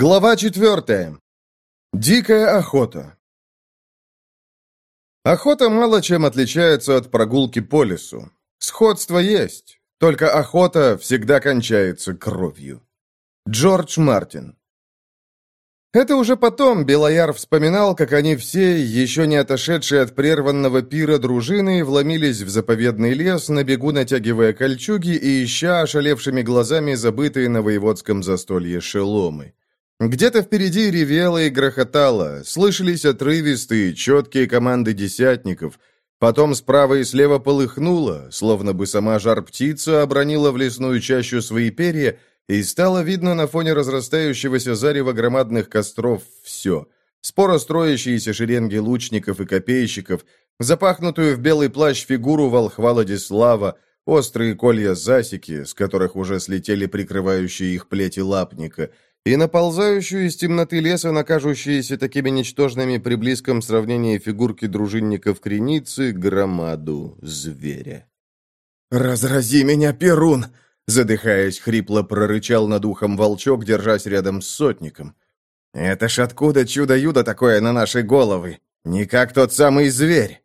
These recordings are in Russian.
Глава четвертая. Дикая охота. Охота мало чем отличается от прогулки по лесу. Сходство есть, только охота всегда кончается кровью. Джордж Мартин. Это уже потом Белояр вспоминал, как они все, еще не отошедшие от прерванного пира дружины, вломились в заповедный лес, на бегу натягивая кольчуги и ища ошалевшими глазами забытые на воеводском застолье шеломы. Где-то впереди ревело и грохотало, слышались отрывистые, четкие команды десятников. Потом справа и слева полыхнуло, словно бы сама жар-птица обронила в лесную чащу свои перья, и стало видно на фоне разрастающегося зарева громадных костров все. Споро строящиеся шеренги лучников и копейщиков, запахнутую в белый плащ фигуру волхва Владислава, острые колья-засеки, с которых уже слетели прикрывающие их плети лапника — и наползающую из темноты леса на кажущиеся такими ничтожными при близком сравнении фигурки дружинников креницы громаду зверя. «Разрази меня, Перун!» Задыхаясь, хрипло прорычал над ухом волчок, держась рядом с сотником. «Это ж откуда чудо-юдо такое на наши головы? Не как тот самый зверь!»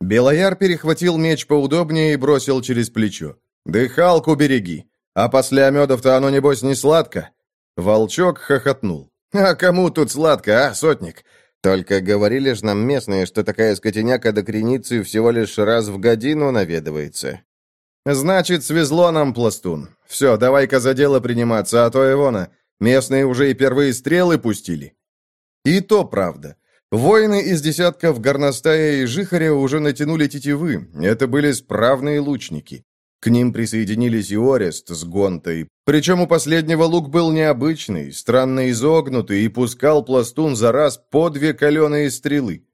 Белояр перехватил меч поудобнее и бросил через плечо. «Дыхалку береги! А после медов-то оно, небось, не сладко!» Волчок хохотнул. «А кому тут сладко, а, сотник? Только говорили ж нам местные, что такая скотиняка до креницы всего лишь раз в годину наведывается». «Значит, свезло нам, пластун. Все, давай-ка за дело приниматься, а то Ивона, местные уже и первые стрелы пустили». И то правда. Воины из десятков горностая и жихаря уже натянули тетивы. Это были справные лучники. К ним присоединились и Орест с Гонтой. Причем у последнего лук был необычный, странно изогнутый, и пускал пластун за раз по две каленые стрелы.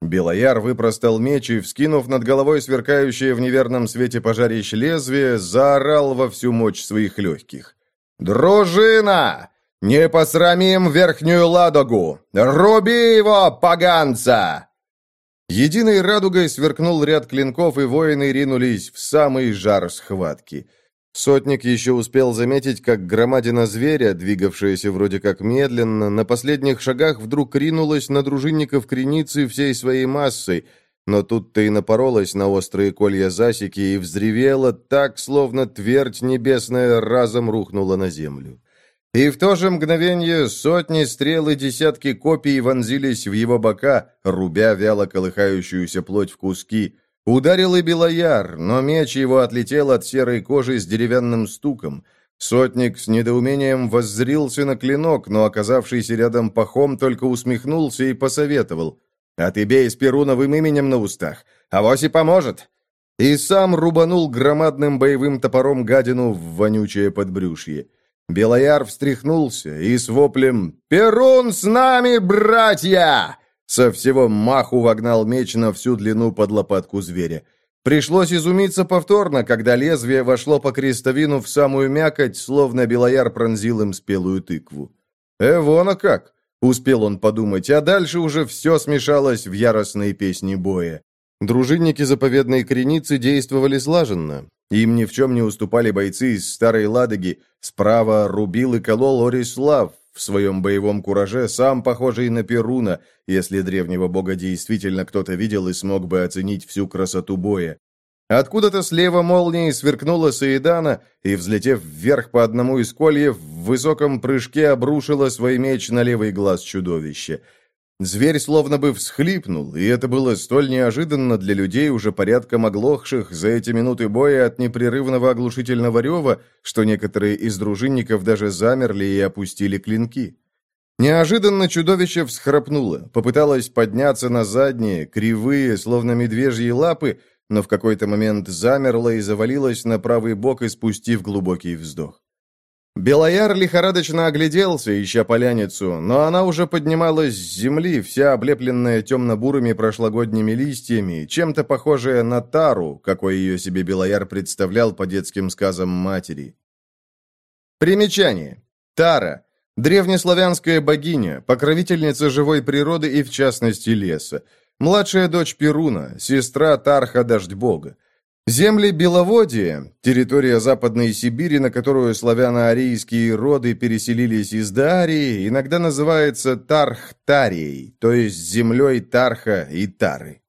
Белояр выпростал меч и, вскинув над головой сверкающее в неверном свете пожарищ лезвие, заорал во всю мощь своих легких. «Дружина! Не посрамим верхнюю ладогу! Руби его, поганца!» Единой радугой сверкнул ряд клинков, и воины ринулись в самый жар схватки. Сотник еще успел заметить, как громадина зверя, двигавшаяся вроде как медленно, на последних шагах вдруг ринулась на дружинников креницы всей своей массой, но тут-то и напоролась на острые колья засеки и взревела так, словно твердь небесная разом рухнула на землю. И в то же мгновение сотни стрел и десятки копий вонзились в его бока, рубя вяло колыхающуюся плоть в куски. Ударил и Белояр, но меч его отлетел от серой кожи с деревянным стуком. Сотник с недоумением воззрился на клинок, но оказавшийся рядом пахом только усмехнулся и посоветовал. «А ты бей с Перуновым именем на устах. Авось и поможет!» И сам рубанул громадным боевым топором гадину в вонючее подбрюшье. Белояр встряхнулся и с воплем «Перун с нами, братья!» со всего маху вогнал меч на всю длину под лопатку зверя. Пришлось изумиться повторно, когда лезвие вошло по крестовину в самую мякоть, словно Белояр пронзил им спелую тыкву. «Э, вон а как!» — успел он подумать, а дальше уже все смешалось в яростной песне боя. Дружинники заповедной креницы действовали слаженно. Им ни в чем не уступали бойцы из Старой Ладоги. Справа рубил и колол Орислав, в своем боевом кураже, сам похожий на Перуна, если древнего бога действительно кто-то видел и смог бы оценить всю красоту боя. Откуда-то слева молнией сверкнула Саидана, и, взлетев вверх по одному из кольев, в высоком прыжке обрушила свой меч на левый глаз чудовища. Зверь словно бы всхлипнул, и это было столь неожиданно для людей, уже порядком оглохших за эти минуты боя от непрерывного оглушительного рева, что некоторые из дружинников даже замерли и опустили клинки. Неожиданно чудовище всхрапнуло, попыталось подняться на задние, кривые, словно медвежьи лапы, но в какой-то момент замерло и завалилось на правый бок, испустив глубокий вздох. Белояр лихорадочно огляделся, ища поляницу, но она уже поднималась с земли, вся облепленная темно-бурыми прошлогодними листьями, чем-то похожая на тару, какой ее себе Белояр представлял по детским сказам матери. Примечание. Тара. Древнеславянская богиня, покровительница живой природы и, в частности, леса. Младшая дочь Перуна, сестра Тарха Дождь Бога. Земли Беловодья, территория Западной Сибири, на которую славяно-арийские роды переселились из Дарии, иногда называется Тархтарией, то есть землей Тарха и Тары.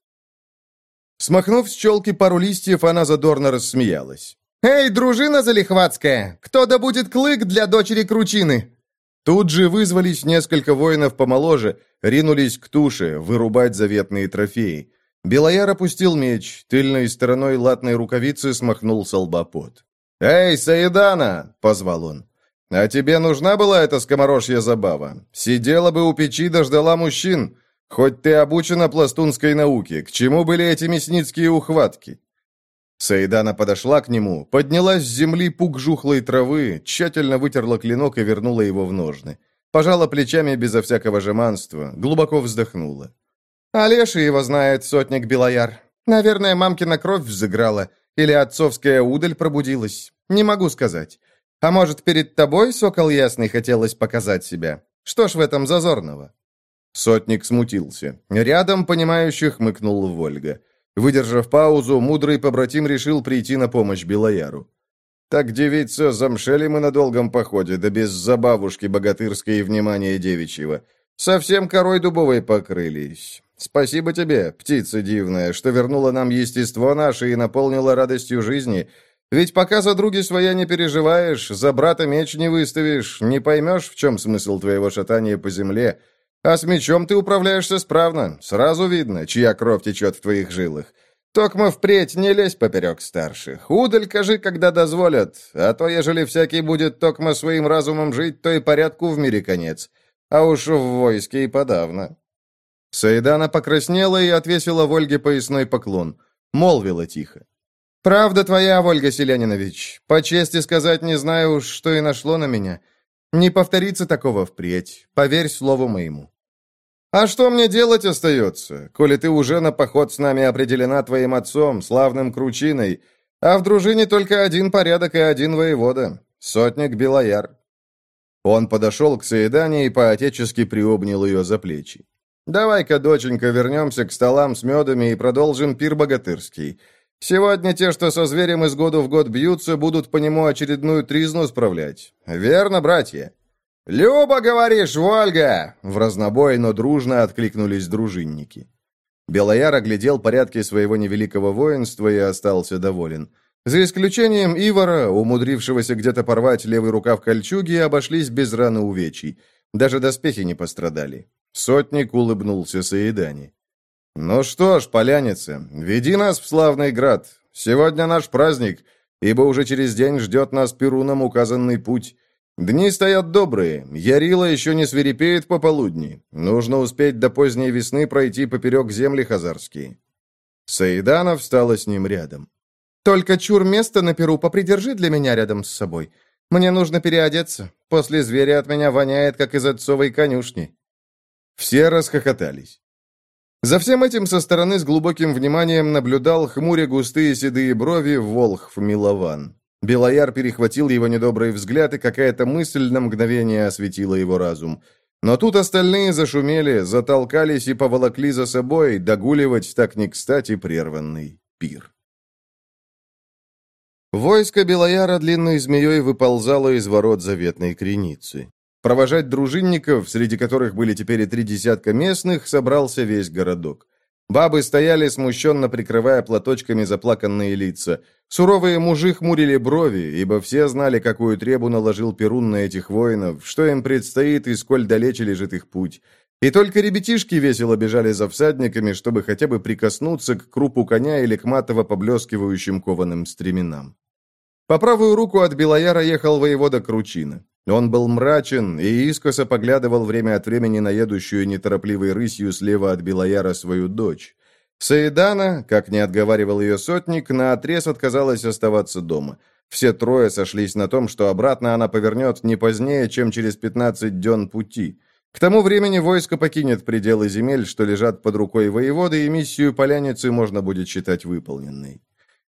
Смахнув с челки пару листьев, она задорно рассмеялась. «Эй, дружина залихватская! Кто добудет клык для дочери Кручины?» Тут же вызвались несколько воинов помоложе, ринулись к туше, вырубать заветные трофеи. Белояр опустил меч, тыльной стороной латной рукавицы смахнул с лба пот. «Эй, Саидана!» — позвал он. «А тебе нужна была эта скоморожья забава? Сидела бы у печи, дождала мужчин. Хоть ты обучена пластунской науке, к чему были эти мясницкие ухватки?» Саидана подошла к нему, подняла с земли пук жухлой травы, тщательно вытерла клинок и вернула его в ножны. Пожала плечами безо всякого жеманства, глубоко вздохнула. Олеша его знает, сотник Белояр. Наверное, мамкина кровь взыграла, или отцовская удаль пробудилась. Не могу сказать. А может, перед тобой, сокол ясный, хотелось показать себя? Что ж в этом зазорного?» Сотник смутился. Рядом, понимающих, мыкнул Вольга. Выдержав паузу, мудрый побратим решил прийти на помощь Белояру. «Так, девица, замшели мы на долгом походе, да без забавушки богатырской и внимания девичьего. Совсем корой дубовой покрылись. Спасибо тебе, птица дивная, что вернула нам естество наше и наполнила радостью жизни. Ведь пока за други своя не переживаешь, за брата меч не выставишь, не поймешь, в чем смысл твоего шатания по земле. А с мечом ты управляешься справно, сразу видно, чья кровь течет в твоих жилах. Токма впредь не лезь поперек старших. Удаль кажи, когда дозволят, а то, ежели всякий будет токма своим разумом жить, то и порядку в мире конец. А уж в войске и подавно. Саидана покраснела и отвесила Вольге поясной поклон. Молвила тихо. «Правда твоя, Вольга Селянинович. По чести сказать, не знаю уж, что и нашло на меня. Не повторится такого впредь. Поверь слову моему». «А что мне делать остается, коли ты уже на поход с нами определена твоим отцом, славным Кручиной, а в дружине только один порядок и один воевода, сотник Белояр?» Он подошел к Саидане и поотечески приобнял ее за плечи. Давай-ка, доченька, вернемся к столам с медами и продолжим пир богатырский. Сегодня те, что со зверем из года в год бьются, будут по нему очередную тризну справлять. Верно, братья?» «Люба, говоришь, Вольга!» В разнобой, но дружно откликнулись дружинники. Белояр оглядел порядки своего невеликого воинства и остался доволен. За исключением Ивара, умудрившегося где-то порвать левый рукав кольчуги, обошлись без раны увечий. Даже доспехи не пострадали. Сотник улыбнулся Саидане. «Ну что ж, поляница, веди нас в славный град. Сегодня наш праздник, ибо уже через день ждет нас Перуном указанный путь. Дни стоят добрые, Ярила еще не свирепеет пополудни. Нужно успеть до поздней весны пройти поперек земли хазарские». Саидана встала с ним рядом. «Только чур место на Перу попридержи для меня рядом с собой. Мне нужно переодеться. После зверя от меня воняет, как из отцовой конюшни». Все расхохотались. За всем этим со стороны с глубоким вниманием наблюдал хмуря густые седые брови Волхв Милован. Белояр перехватил его недобрый взгляд, и какая-то мысль на мгновение осветила его разум. Но тут остальные зашумели, затолкались и поволокли за собой догуливать так не кстати прерванный пир. Войско Белояра длинной змеей выползало из ворот заветной креницы. Провожать дружинников, среди которых были теперь и три десятка местных, собрался весь городок. Бабы стояли, смущенно прикрывая платочками заплаканные лица. Суровые мужи хмурили брови, ибо все знали, какую требу наложил Перун на этих воинов, что им предстоит и сколь далече лежит их путь. И только ребятишки весело бежали за всадниками, чтобы хотя бы прикоснуться к крупу коня или к матово поблескивающим кованым стременам. По правую руку от Белояра ехал воевода Кручина. Он был мрачен и искоса поглядывал время от времени на едущую неторопливой рысью слева от Белояра свою дочь. Саидана, как не отговаривал ее сотник, наотрез отказалась оставаться дома. Все трое сошлись на том, что обратно она повернет не позднее, чем через 15 дён пути. К тому времени войско покинет пределы земель, что лежат под рукой воеводы, и миссию поляницы можно будет считать выполненной.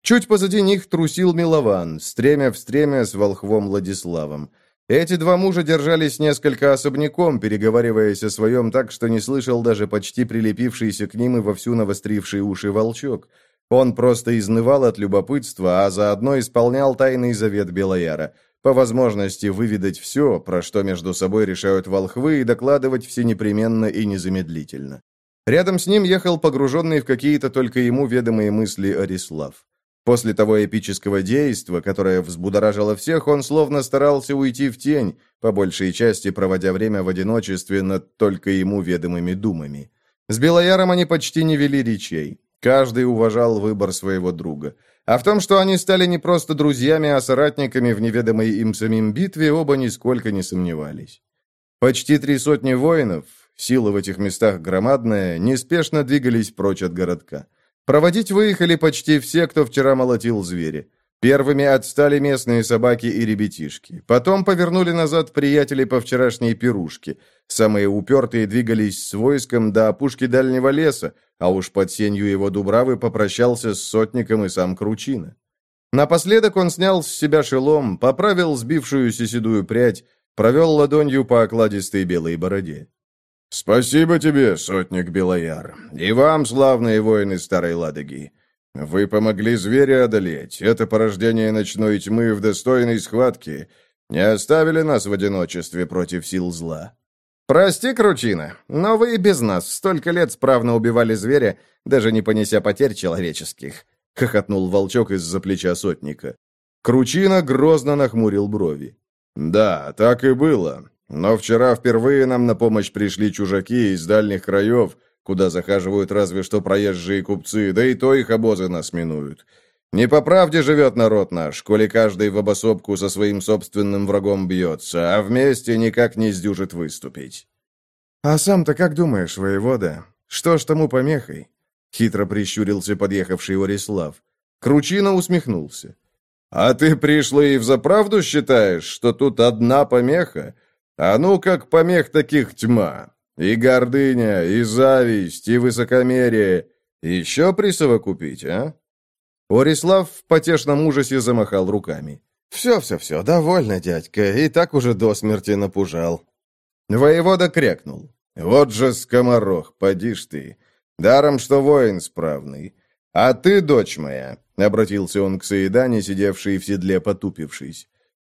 Чуть позади них трусил Милован, стремя в стремя с волхвом Владиславом. Эти два мужа держались несколько особняком, переговариваясь о своем так, что не слышал даже почти прилепившийся к ним и вовсю навостривший уши волчок. Он просто изнывал от любопытства, а заодно исполнял тайный завет Белояра – по возможности выведать все, про что между собой решают волхвы, и докладывать все непременно и незамедлительно. Рядом с ним ехал погруженный в какие-то только ему ведомые мысли Арислав. После того эпического действа, которое взбудоражило всех, он словно старался уйти в тень, по большей части проводя время в одиночестве над только ему ведомыми думами. С Белояром они почти не вели речей. Каждый уважал выбор своего друга. А в том, что они стали не просто друзьями, а соратниками в неведомой им самим битве, оба нисколько не сомневались. Почти три сотни воинов, сила в этих местах громадная, неспешно двигались прочь от городка. Проводить выехали почти все, кто вчера молотил звери. Первыми отстали местные собаки и ребятишки. Потом повернули назад приятели по вчерашней пирушке. Самые упертые двигались с войском до опушки дальнего леса, а уж под сенью его дубравы попрощался с сотником и сам Кручина. Напоследок он снял с себя шелом, поправил сбившуюся седую прядь, провел ладонью по окладистой белой бороде. «Спасибо тебе, сотник Белояр, и вам, славные воины Старой Ладоги. Вы помогли зверя одолеть. Это порождение ночной тьмы в достойной схватке. Не оставили нас в одиночестве против сил зла. Прости, Кручина, но вы и без нас столько лет справно убивали зверя, даже не понеся потерь человеческих. Хохотнул волчок из-за плеча сотника. Кручина грозно нахмурил брови. «Да, так и было. Но вчера впервые нам на помощь пришли чужаки из дальних краев, куда захаживают разве что проезжие купцы, да и то их обозы нас минуют. Не по правде живет народ наш, коли каждый в обособку со своим собственным врагом бьется, а вместе никак не сдюжит выступить. «А сам-то как думаешь, воевода? Что ж тому помехой?» Хитро прищурился подъехавший Орислав. Кручина усмехнулся. «А ты, пришлый, и взаправду считаешь, что тут одна помеха? А ну, как помех таких тьма. И гордыня, и зависть, и высокомерие. Еще присовокупить, а?» Орислав в потешном ужасе замахал руками. «Все-все-все, довольно, дядька, и так уже до смерти напужал». Воевода крякнул. «Вот же скоморох, поди ж ты! Даром, что воин справный. А ты, дочь моя!» — обратился он к Саидане, сидевшей в седле, потупившись.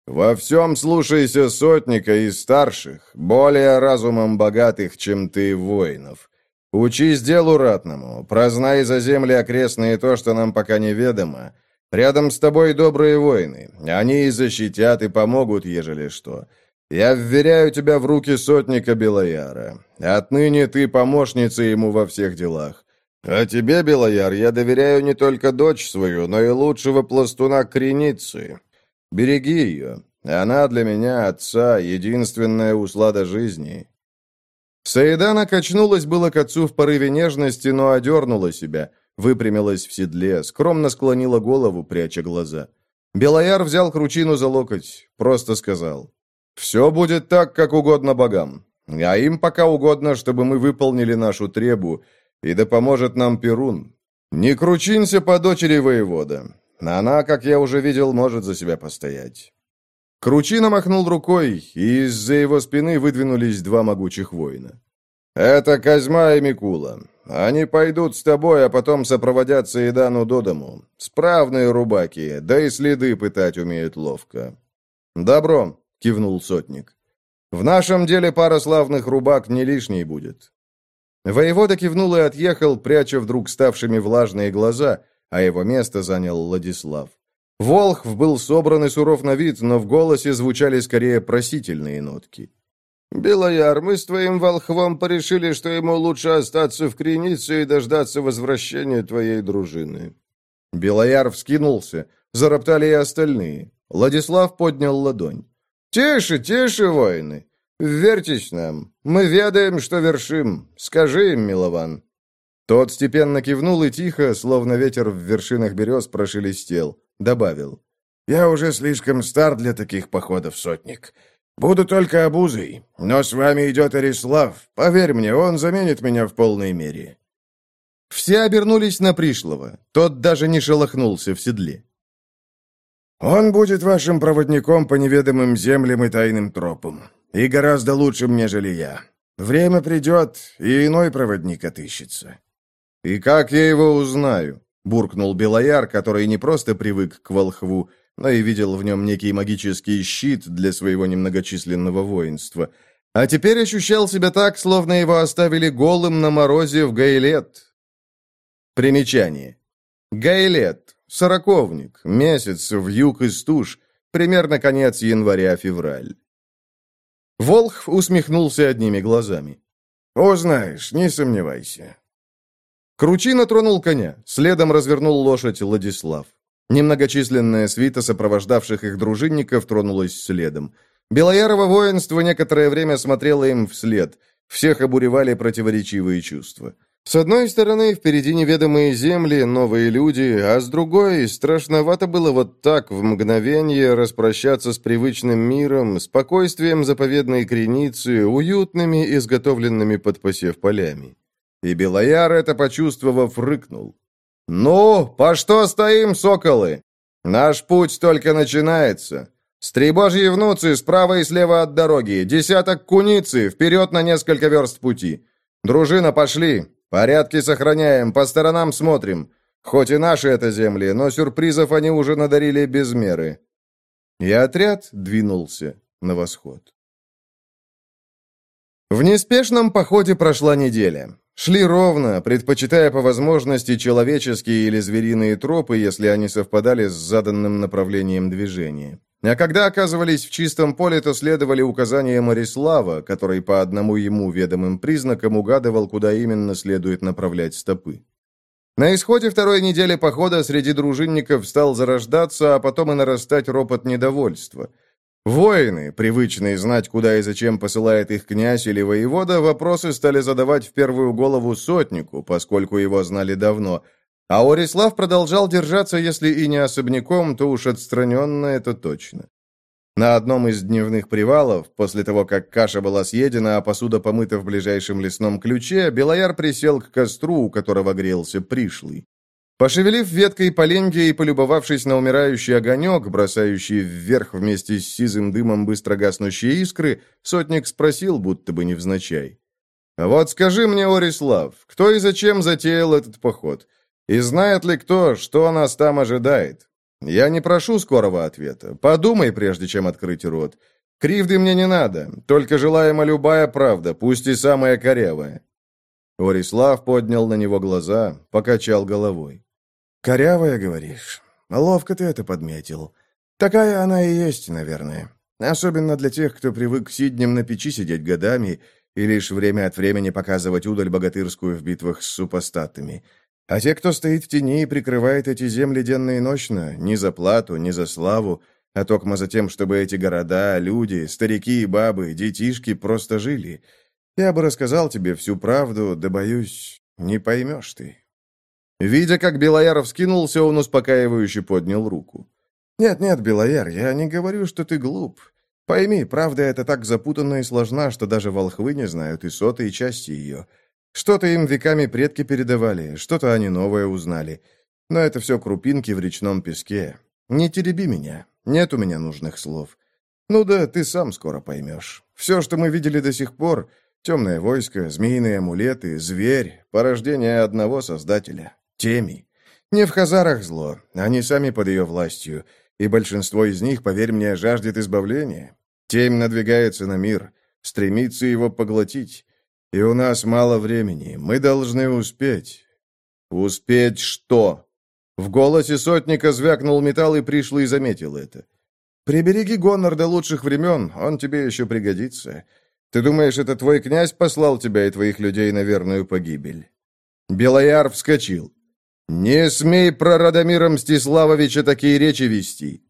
«Во всем слушайся сотника и старших, более разумом богатых, чем ты, воинов. Учись делу ратному, прознай за земли окрестные то, что нам пока неведомо. Рядом с тобой добрые воины, они и защитят, и помогут, ежели что. Я вверяю тебя в руки сотника Белояра. Отныне ты помощница ему во всех делах. А тебе, Белояр, я доверяю не только дочь свою, но и лучшего пластуна Креницы. Береги ее. Она для меня, отца, единственная услада жизни». Саидана качнулась было к отцу в порыве нежности, но одернула себя, выпрямилась в седле, скромно склонила голову, пряча глаза. Белояр взял кручину за локоть, просто сказал, «Все будет так, как угодно богам, а им пока угодно, чтобы мы выполнили нашу требу, и да поможет нам Перун. Не кручинься по дочери воевода, она, как я уже видел, может за себя постоять». Кручина махнул рукой, и из-за его спины выдвинулись два могучих воина. «Это Козьма и Микула. Они пойдут с тобой, а потом сопроводят Саидану до дому. Справные рубаки, да и следы пытать умеют ловко». «Добро», — кивнул сотник. «В нашем деле пара славных рубак не лишней будет». Воевода кивнул и отъехал, пряча вдруг ставшими влажные глаза, а его место занял Владислав. Волхв был собран и суров на вид, но в голосе звучали скорее просительные нотки. «Белояр, мы с твоим волхвом порешили, что ему лучше остаться в Кренице и дождаться возвращения твоей дружины». Белояр вскинулся, зароптали и остальные. Владислав поднял ладонь. «Тише, тише, воины! Верьтесь нам, мы ведаем, что вершим. Скажи им, милован». Тот степенно кивнул и тихо, словно ветер в вершинах берез, прошелестел. Добавил. «Я уже слишком стар для таких походов, сотник. Буду только обузой, но с вами идет Арислав. Поверь мне, он заменит меня в полной мере». Все обернулись на пришлого. Тот даже не шелохнулся в седле. «Он будет вашим проводником по неведомым землям и тайным тропам. И гораздо лучшим, нежели я. Время придет, и иной проводник отыщется». «И как я его узнаю?» — буркнул Белояр, который не просто привык к волхву, но и видел в нем некий магический щит для своего немногочисленного воинства. А теперь ощущал себя так, словно его оставили голым на морозе в Гайлет. Примечание. Гайлет. Сороковник. Месяц в юг и стуж. Примерно конец января-февраль. Волх усмехнулся одними глазами. «Узнаешь, не сомневайся». Кручина тронул коня, следом развернул лошадь Владислав. Немногочисленная свита сопровождавших их дружинников тронулась следом. Белоярово воинство некоторое время смотрело им вслед. Всех обуревали противоречивые чувства. С одной стороны, впереди неведомые земли, новые люди, а с другой, страшновато было вот так, в мгновение, распрощаться с привычным миром, спокойствием заповедной креницы, уютными, изготовленными под посев полями. И Белояр, это почувствовав, рыкнул. «Ну, по что стоим, соколы? Наш путь только начинается. Стребожьи внуцы справа и слева от дороги, десяток куницы, вперед на несколько верст пути. Дружина, пошли. Порядки сохраняем, по сторонам смотрим. Хоть и наши это земли, но сюрпризов они уже надарили без меры». И отряд двинулся на восход. В неспешном походе прошла неделя. Шли ровно, предпочитая по возможности человеческие или звериные тропы, если они совпадали с заданным направлением движения. А когда оказывались в чистом поле, то следовали указания Марислава, который по одному ему ведомым признакам угадывал, куда именно следует направлять стопы. На исходе второй недели похода среди дружинников стал зарождаться, а потом и нарастать ропот недовольства – Воины, привычные знать, куда и зачем посылает их князь или воевода, вопросы стали задавать в первую голову сотнику, поскольку его знали давно. А Орислав продолжал держаться, если и не особняком, то уж отстраненно это точно. На одном из дневных привалов, после того, как каша была съедена, а посуда помыта в ближайшем лесном ключе, Белояр присел к костру, у которого грелся пришлый. Пошевелив веткой поленья и полюбовавшись на умирающий огонек, бросающий вверх вместе с сизым дымом быстро гаснущие искры, сотник спросил, будто бы невзначай. «Вот скажи мне, Орислав, кто и зачем затеял этот поход? И знает ли кто, что нас там ожидает? Я не прошу скорого ответа. Подумай, прежде чем открыть рот. Кривды мне не надо, только желаема любая правда, пусть и самая корявая». Орислав поднял на него глаза, покачал головой. «Корявая, говоришь? Ловко ты это подметил. Такая она и есть, наверное. Особенно для тех, кто привык сиднем на печи сидеть годами и лишь время от времени показывать удаль богатырскую в битвах с супостатами. А те, кто стоит в тени и прикрывает эти земли денно и ночно, ни за плату, ни за славу, а токмо за тем, чтобы эти города, люди, старики и бабы, детишки просто жили. Я бы рассказал тебе всю правду, да, боюсь, не поймешь ты». Видя, как Белояров скинулся, он успокаивающе поднял руку. «Нет-нет, Белояр, я не говорю, что ты глуп. Пойми, правда это так запутанна и сложна, что даже волхвы не знают и сотой части ее. Что-то им веками предки передавали, что-то они новое узнали. Но это все крупинки в речном песке. Не тереби меня, нет у меня нужных слов. Ну да, ты сам скоро поймешь. Все, что мы видели до сих пор, темное войско, змеиные амулеты, зверь, порождение одного создателя, Теми. Не в хазарах зло, они сами под ее властью, и большинство из них, поверь мне, жаждет избавления. Темь надвигается на мир, стремится его поглотить. И у нас мало времени, мы должны успеть. Успеть что? В голосе сотника звякнул металл, и пришлый заметил это. «Прибереги гонор до лучших времен, он тебе еще пригодится. Ты думаешь, это твой князь послал тебя и твоих людей на верную погибель?» Белояр вскочил. «Не смей про Радомира Мстиславовича такие речи вести!»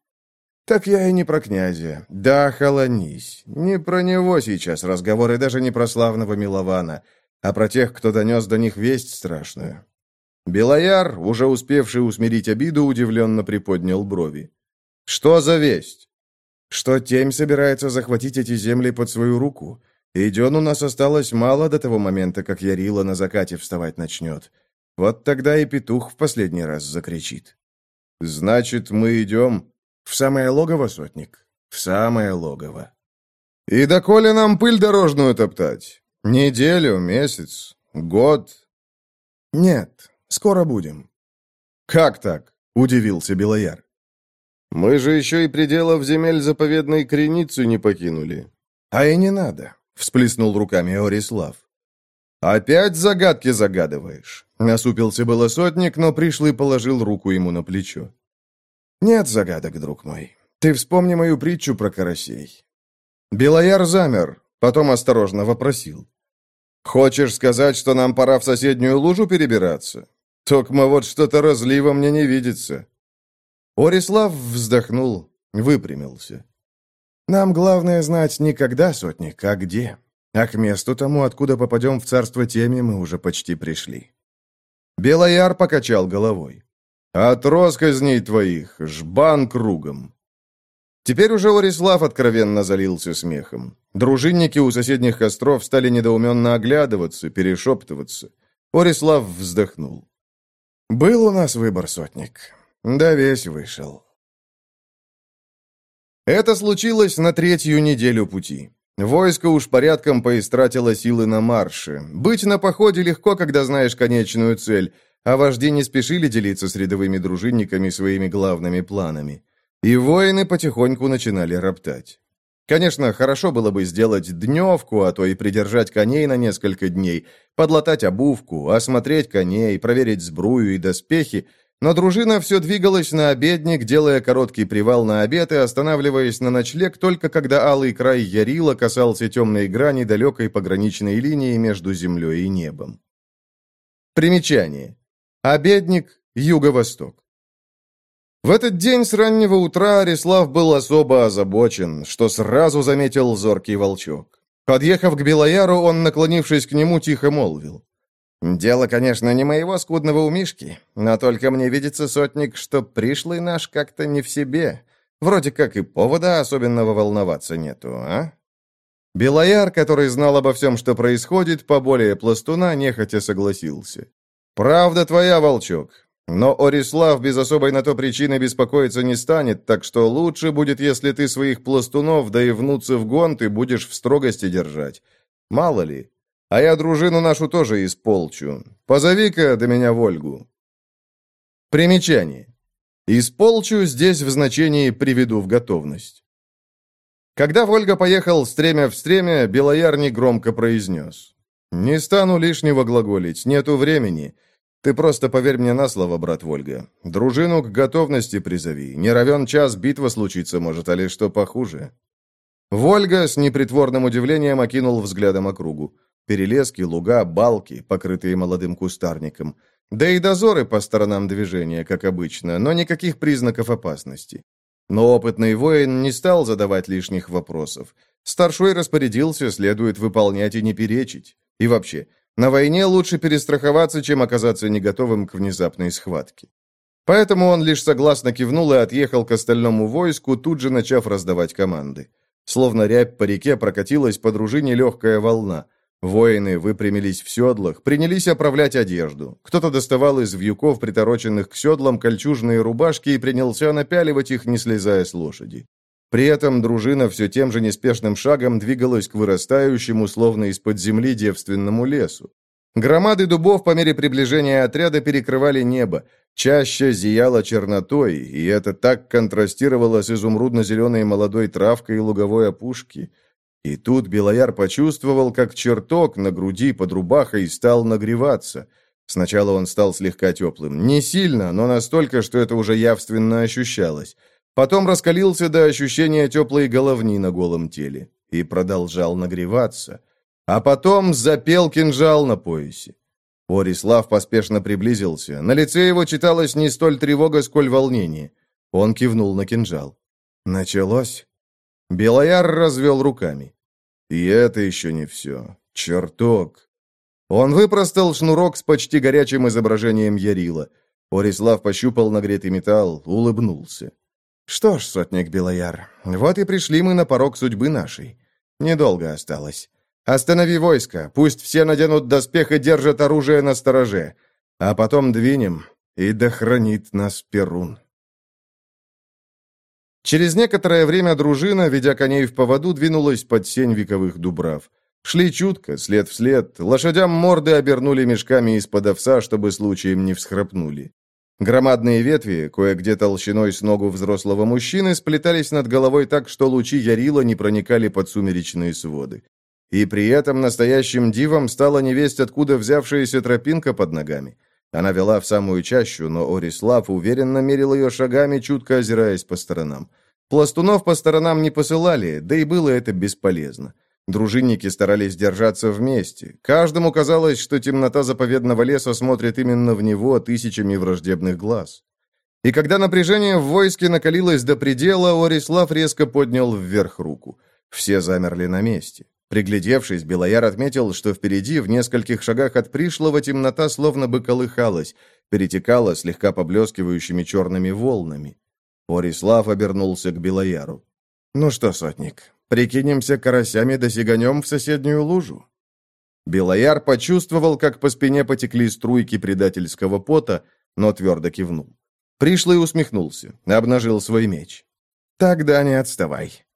«Так я и не про князя. Да, холонись. Не про него сейчас разговоры, даже не про славного Милована, а про тех, кто донес до них весть страшную». Белояр, уже успевший усмирить обиду, удивленно приподнял брови. «Что за весть?» «Что Темь собирается захватить эти земли под свою руку. И у нас осталось мало до того момента, как Ярила на закате вставать начнет. Вот тогда и петух в последний раз закричит. «Значит, мы идем в самое логово, сотник? В самое логово». «И доколе нам пыль дорожную топтать? Неделю, месяц, год?» «Нет, скоро будем». «Как так?» — удивился Белояр. «Мы же еще и пределов земель заповедной Креницу не покинули». «А и не надо», — всплеснул руками Орислав. «Опять загадки загадываешь?» — насупился было сотник, но пришлый положил руку ему на плечо. «Нет загадок, друг мой. Ты вспомни мою притчу про карасей». Белояр замер, потом осторожно вопросил. «Хочешь сказать, что нам пора в соседнюю лужу перебираться? Токма вот что-то разлива мне не видится». Орислав вздохнул, выпрямился. «Нам главное знать не когда, сотник, а где. А к месту тому, откуда попадем в царство теми, мы уже почти пришли». Белояр покачал головой. «От росказней твоих, жбан кругом». Теперь уже Орислав откровенно залился смехом. Дружинники у соседних костров стали недоуменно оглядываться, перешептываться. Орислав вздохнул. «Был у нас выбор, сотник. Да весь вышел». Это случилось на третью неделю пути. Войско уж порядком поистратило силы на марше. Быть на походе легко, когда знаешь конечную цель, а вожди не спешили делиться с рядовыми дружинниками своими главными планами. И воины потихоньку начинали роптать. Конечно, хорошо было бы сделать дневку, а то и придержать коней на несколько дней, подлатать обувку, осмотреть коней, проверить сбрую и доспехи, но дружина все двигалась на обедник, делая короткий привал на обед и останавливаясь на ночлег только когда алый край Ярила касался темной грани далекой пограничной линии между землей и небом. Примечание. Обедник, юго-восток. В этот день с раннего утра Арислав был особо озабочен, что сразу заметил зоркий волчок. Подъехав к Белояру, он, наклонившись к нему, тихо молвил. «Дело, конечно, не моего скудного умишки, но только мне видится, сотник, что пришлый наш как-то не в себе. Вроде как и повода особенного волноваться нету, а?» Белояр, который знал обо всем, что происходит, поболее пластуна, нехотя согласился. «Правда твоя, волчок, но Орислав без особой на то причины беспокоиться не станет, так что лучше будет, если ты своих пластунов, да и внуцев гонты будешь в строгости держать. Мало ли, а я дружину нашу тоже исполчу. Позови-ка до меня Вольгу». Примечание. «Исполчу» здесь в значении «приведу в готовность». Когда Вольга поехал стремя в стремя, Белояр негромко произнес. «Не стану лишнего глаголить, нету времени. Ты просто поверь мне на слово, брат Вольга. Дружину к готовности призови. Не равен час битва случиться может, а ли что похуже». Вольга с непритворным удивлением окинул взглядом округу. Перелески, луга, балки, покрытые молодым кустарником. Да и дозоры по сторонам движения, как обычно, но никаких признаков опасности. Но опытный воин не стал задавать лишних вопросов. Старшой распорядился, следует выполнять и не перечить. И вообще, на войне лучше перестраховаться, чем оказаться не готовым к внезапной схватке. Поэтому он лишь согласно кивнул и отъехал к остальному войску, тут же начав раздавать команды. Словно рябь по реке прокатилась по дружине легкая волна – Воины выпрямились в седлах, принялись оправлять одежду. Кто-то доставал из вьюков, притороченных к седлам, кольчужные рубашки и принялся напяливать их, не слезая с лошади. При этом дружина все тем же неспешным шагом двигалась к вырастающему, словно из-под земли, девственному лесу. Громады дубов по мере приближения отряда перекрывали небо, чаще зияло чернотой, и это так контрастировало с изумрудно-зеленой молодой травкой и луговой опушки – и тут Белояр почувствовал, как чертог на груди под рубахой стал нагреваться. Сначала он стал слегка теплым. Не сильно, но настолько, что это уже явственно ощущалось. Потом раскалился до ощущения теплой головни на голом теле. И продолжал нагреваться. А потом запел кинжал на поясе. Орислав поспешно приблизился. На лице его читалось не столь тревога, сколь волнение. Он кивнул на кинжал. «Началось?» Белояр развел руками. И это еще не все. Черток. Он выпростал шнурок с почти горячим изображением Ярила. Орислав пощупал нагретый металл, улыбнулся. «Что ж, сотник Белояр, вот и пришли мы на порог судьбы нашей. Недолго осталось. Останови войско, пусть все наденут доспех и держат оружие на стороже. А потом двинем, и да хранит нас Перун». Через некоторое время дружина, ведя коней в поводу, двинулась под сень вековых дубрав. Шли чутко, след в след, лошадям морды обернули мешками из-под овса, чтобы случаем не всхрапнули. Громадные ветви, кое-где толщиной с ногу взрослого мужчины, сплетались над головой так, что лучи Ярила не проникали под сумеречные своды. И при этом настоящим дивом стала невесть, откуда взявшаяся тропинка под ногами. Она вела в самую чащу, но Орислав уверенно мерил ее шагами, чутко озираясь по сторонам. Пластунов по сторонам не посылали, да и было это бесполезно. Дружинники старались держаться вместе. Каждому казалось, что темнота заповедного леса смотрит именно в него тысячами враждебных глаз. И когда напряжение в войске накалилось до предела, Орислав резко поднял вверх руку. Все замерли на месте. Приглядевшись, Белояр отметил, что впереди, в нескольких шагах от пришлого, темнота словно бы колыхалась, перетекала слегка поблескивающими черными волнами. Орислав обернулся к Белояру. «Ну что, сотник, прикинемся карасями да сиганем в соседнюю лужу?» Белояр почувствовал, как по спине потекли струйки предательского пота, но твердо кивнул. Пришлый усмехнулся, обнажил свой меч. «Тогда не отставай»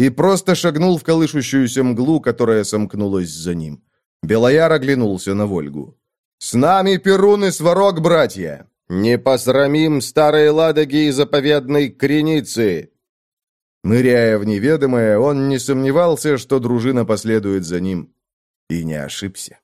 и просто шагнул в колышущуюся мглу, которая сомкнулась за ним. Белояр оглянулся на Вольгу. «С нами Перун и Сварог, братья! Не посрамим старые ладоги и заповедной креницы!» Ныряя в неведомое, он не сомневался, что дружина последует за ним. И не ошибся.